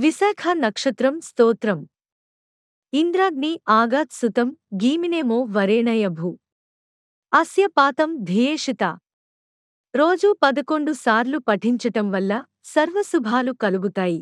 విశాఖ నక్షత్రం స్తోత్రం. ఇంద్రాగ్ని ఆగాత్ సుతం గీమినేమో వరేణయభూ. అస్య పాతం ధ్యేషిత. రోజూ పదకొండు సార్లు పఠించటం వల్ల సర్వశుభాలు కలుగుతాయి.